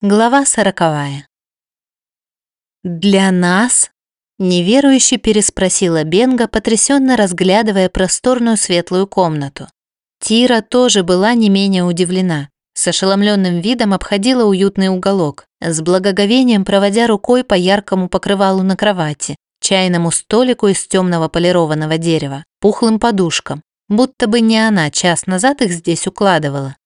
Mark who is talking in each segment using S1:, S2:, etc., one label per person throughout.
S1: Глава сороковая. «Для нас?» – неверующе переспросила Бенга, потрясенно разглядывая просторную светлую комнату. Тира тоже была не менее удивлена. С ошеломленным видом обходила уютный уголок, с благоговением проводя рукой по яркому покрывалу на кровати, чайному столику из темного полированного дерева, пухлым подушкам, будто бы не она час назад их здесь укладывала.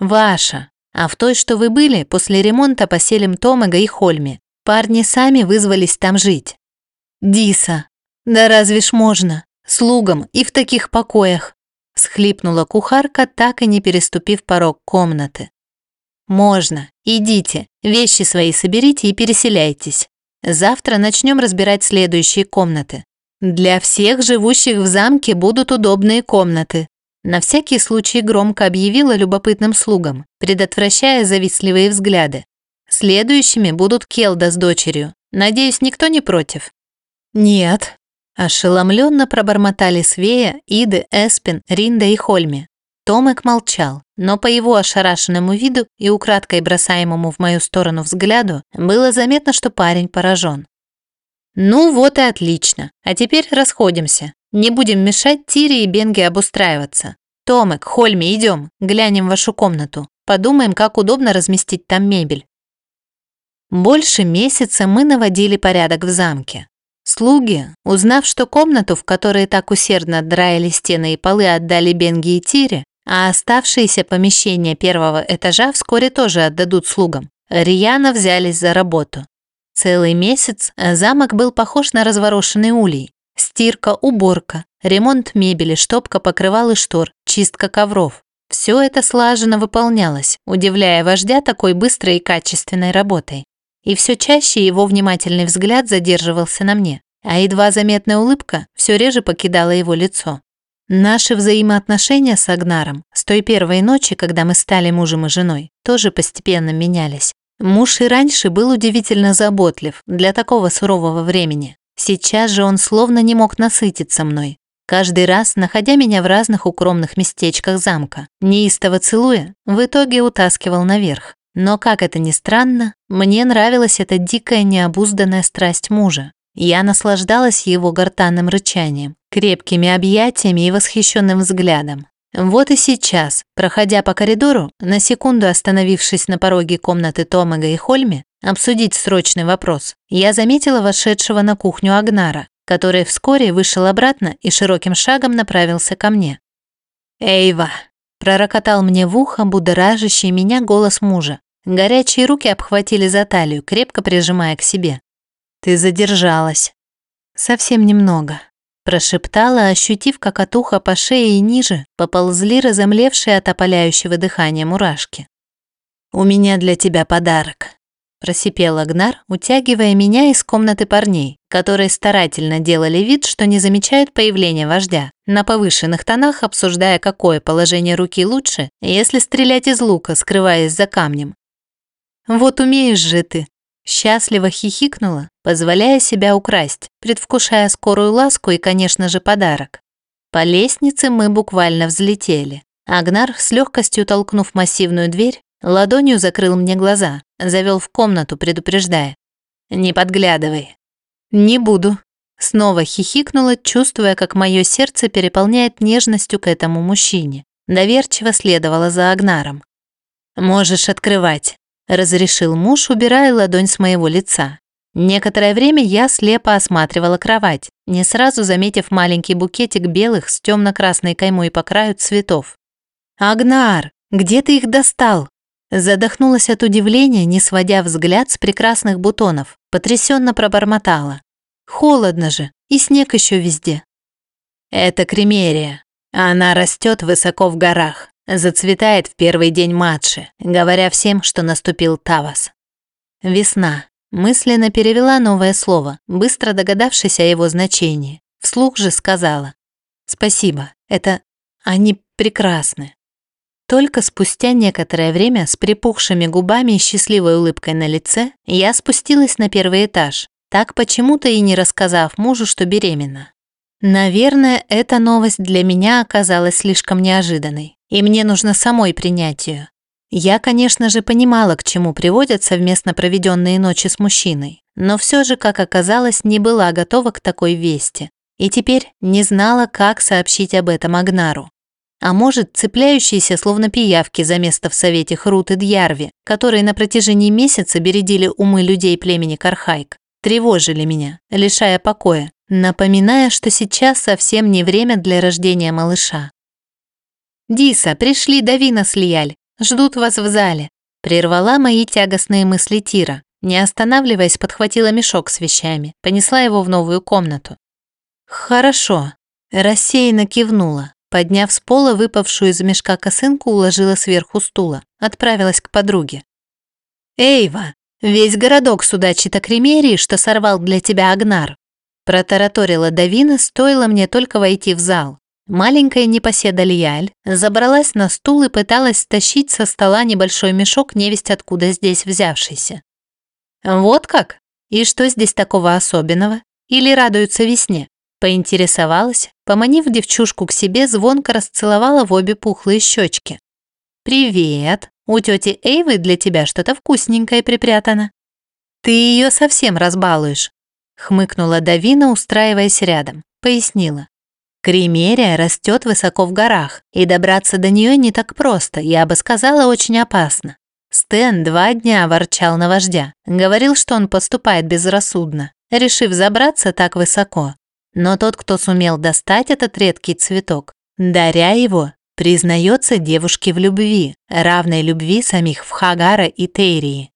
S1: «Ваша», а в той, что вы были, после ремонта поселим Томага и Хольме. Парни сами вызвались там жить. Диса, да разве ж можно? Слугам и в таких покоях. Схлипнула кухарка, так и не переступив порог комнаты. Можно, идите, вещи свои соберите и переселяйтесь. Завтра начнем разбирать следующие комнаты. Для всех живущих в замке будут удобные комнаты. На всякий случай громко объявила любопытным слугам, предотвращая завистливые взгляды. Следующими будут Келда с дочерью. Надеюсь, никто не против? Нет. Ошеломленно пробормотали Свея, Иды, Эспин, Ринда и Хольми. Томек молчал, но по его ошарашенному виду и украдкой бросаемому в мою сторону взгляду было заметно, что парень поражен. «Ну вот и отлично. А теперь расходимся. Не будем мешать Тире и Бенге обустраиваться. Томек, Хольми, идем, глянем вашу комнату. Подумаем, как удобно разместить там мебель. Больше месяца мы наводили порядок в замке. Слуги, узнав, что комнату, в которой так усердно драили стены и полы, отдали Бенге и Тире, а оставшиеся помещения первого этажа вскоре тоже отдадут слугам, рьяно взялись за работу. Целый месяц замок был похож на разворошенный улей. Стирка, уборка, ремонт мебели, штопка покрывал и штор, чистка ковров. Все это слаженно выполнялось, удивляя вождя такой быстрой и качественной работой. И все чаще его внимательный взгляд задерживался на мне, а едва заметная улыбка все реже покидала его лицо. Наши взаимоотношения с Агнаром с той первой ночи, когда мы стали мужем и женой, тоже постепенно менялись. Муж и раньше был удивительно заботлив для такого сурового времени, Сейчас же он словно не мог насытиться мной. Каждый раз, находя меня в разных укромных местечках замка, неистово целуя, в итоге утаскивал наверх. Но, как это ни странно, мне нравилась эта дикая необузданная страсть мужа. Я наслаждалась его гортанным рычанием, крепкими объятиями и восхищенным взглядом. Вот и сейчас, проходя по коридору, на секунду остановившись на пороге комнаты Томага и Хольме, обсудить срочный вопрос, я заметила вошедшего на кухню Агнара, который вскоре вышел обратно и широким шагом направился ко мне. «Эйва!» – пророкотал мне в ухо будоражащий меня голос мужа. Горячие руки обхватили за талию, крепко прижимая к себе. «Ты задержалась». «Совсем немного», – прошептала, ощутив, как от уха по шее и ниже поползли разомлевшие от опаляющего дыхания мурашки. «У меня для тебя подарок», просипел Агнар, утягивая меня из комнаты парней, которые старательно делали вид, что не замечают появления вождя, на повышенных тонах обсуждая, какое положение руки лучше, если стрелять из лука, скрываясь за камнем. «Вот умеешь же ты!» Счастливо хихикнула, позволяя себя украсть, предвкушая скорую ласку и, конечно же, подарок. По лестнице мы буквально взлетели. Агнар, с легкостью толкнув массивную дверь, ладонью закрыл мне глаза, Завел в комнату, предупреждая. «Не подглядывай». «Не буду». Снова хихикнула, чувствуя, как мое сердце переполняет нежностью к этому мужчине. Доверчиво следовала за Агнаром. «Можешь открывать», – разрешил муж, убирая ладонь с моего лица. Некоторое время я слепо осматривала кровать, не сразу заметив маленький букетик белых с темно-красной каймой по краю цветов. «Агнар, где ты их достал?» Задохнулась от удивления, не сводя взгляд с прекрасных бутонов, потрясенно пробормотала. Холодно же, и снег еще везде. Это кремерия. Она растет высоко в горах, зацветает в первый день матши, говоря всем, что наступил Тавас. Весна. Мысленно перевела новое слово, быстро догадавшись о его значении. Вслух же сказала. Спасибо, это... Они прекрасны. Только спустя некоторое время с припухшими губами и счастливой улыбкой на лице я спустилась на первый этаж, так почему-то и не рассказав мужу, что беременна. Наверное, эта новость для меня оказалась слишком неожиданной, и мне нужно самой принять ее. Я, конечно же, понимала, к чему приводят совместно проведенные ночи с мужчиной, но все же, как оказалось, не была готова к такой вести и теперь не знала, как сообщить об этом Агнару. А может, цепляющиеся словно пиявки за место в совете Хрут и Дьярви, которые на протяжении месяца бередили умы людей племени Кархайк, тревожили меня, лишая покоя, напоминая, что сейчас совсем не время для рождения малыша. «Диса, пришли Давина с ждут вас в зале», прервала мои тягостные мысли Тира. Не останавливаясь, подхватила мешок с вещами, понесла его в новую комнату. «Хорошо», рассеянно кивнула. Подняв с пола выпавшую из мешка косынку, уложила сверху стула. Отправилась к подруге. «Эйва, весь городок судачит о Кремерии, что сорвал для тебя Агнар», протараторила Давина, стоило мне только войти в зал. Маленькая непоседа Лияль забралась на стул и пыталась стащить со стола небольшой мешок, невесть откуда здесь взявшийся. «Вот как? И что здесь такого особенного? Или радуются весне?» Поинтересовалась, поманив девчушку к себе, звонко расцеловала в обе пухлые щечки. «Привет! У тети Эйвы для тебя что-то вкусненькое припрятано. Ты ее совсем разбалуешь», — хмыкнула Давина, устраиваясь рядом. Пояснила. Кремерия растет высоко в горах, и добраться до нее не так просто, я бы сказала, очень опасно. Стэн два дня ворчал на вождя, говорил, что он поступает безрассудно, решив забраться так высоко. Но тот, кто сумел достать этот редкий цветок, даря его, признается девушке в любви, равной любви самих Вхагара и Тейрии.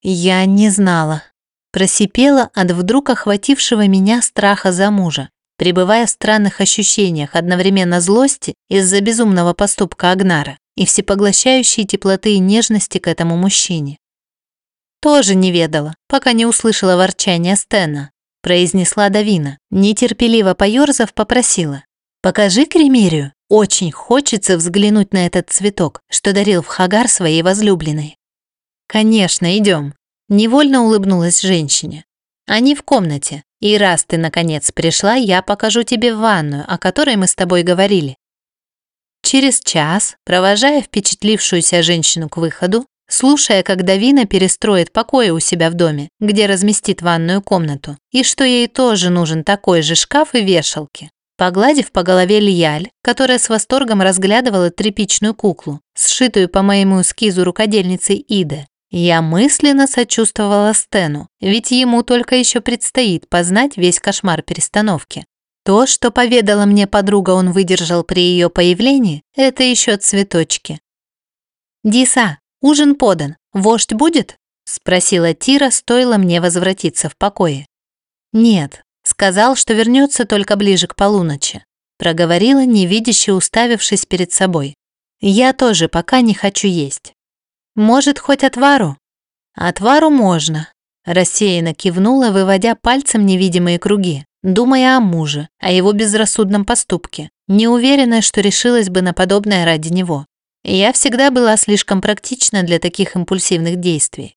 S1: Я не знала. Просипела от вдруг охватившего меня страха за мужа, пребывая в странных ощущениях одновременно злости из-за безумного поступка Агнара и всепоглощающей теплоты и нежности к этому мужчине. Тоже не ведала, пока не услышала ворчания Стена, произнесла Давина. Нетерпеливо поёрзав, попросила. «Покажи Кремерию. Очень хочется взглянуть на этот цветок, что дарил в Хагар своей возлюбленной». «Конечно, идем. Невольно улыбнулась женщине. «Они в комнате. И раз ты, наконец, пришла, я покажу тебе ванную, о которой мы с тобой говорили». Через час, провожая впечатлившуюся женщину к выходу, слушая, как Давина перестроит покои у себя в доме, где разместит ванную комнату, и что ей тоже нужен такой же шкаф и вешалки. Погладив по голове Лияль, которая с восторгом разглядывала тряпичную куклу, сшитую по моему эскизу рукодельницей Иды, я мысленно сочувствовала Стену, ведь ему только еще предстоит познать весь кошмар перестановки. То, что поведала мне подруга, он выдержал при ее появлении, это еще цветочки. «Диса, «Ужин подан. Вождь будет?» – спросила Тира, стоило мне возвратиться в покое. «Нет», – сказал, что вернется только ближе к полуночи. Проговорила, невидяще уставившись перед собой. «Я тоже пока не хочу есть. Может, хоть отвару?» «Отвару можно», – рассеянно кивнула, выводя пальцем невидимые круги, думая о муже, о его безрассудном поступке, не уверенная, что решилась бы на подобное ради него. Я всегда была слишком практична для таких импульсивных действий.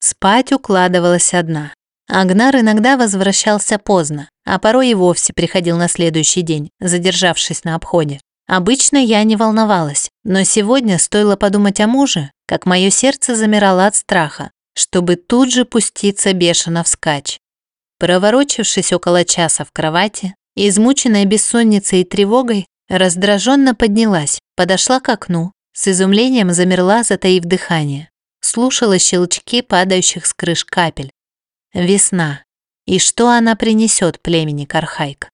S1: Спать укладывалась одна. Агнар иногда возвращался поздно, а порой и вовсе приходил на следующий день, задержавшись на обходе. Обычно я не волновалась, но сегодня стоило подумать о муже, как мое сердце замирало от страха, чтобы тут же пуститься бешено вскачь. Проворочившись около часа в кровати, измученная бессонницей и тревогой, Раздраженно поднялась, подошла к окну, с изумлением замерла, затаив дыхание. Слушала щелчки падающих с крыш капель. Весна. И что она принесет племени Кархайк?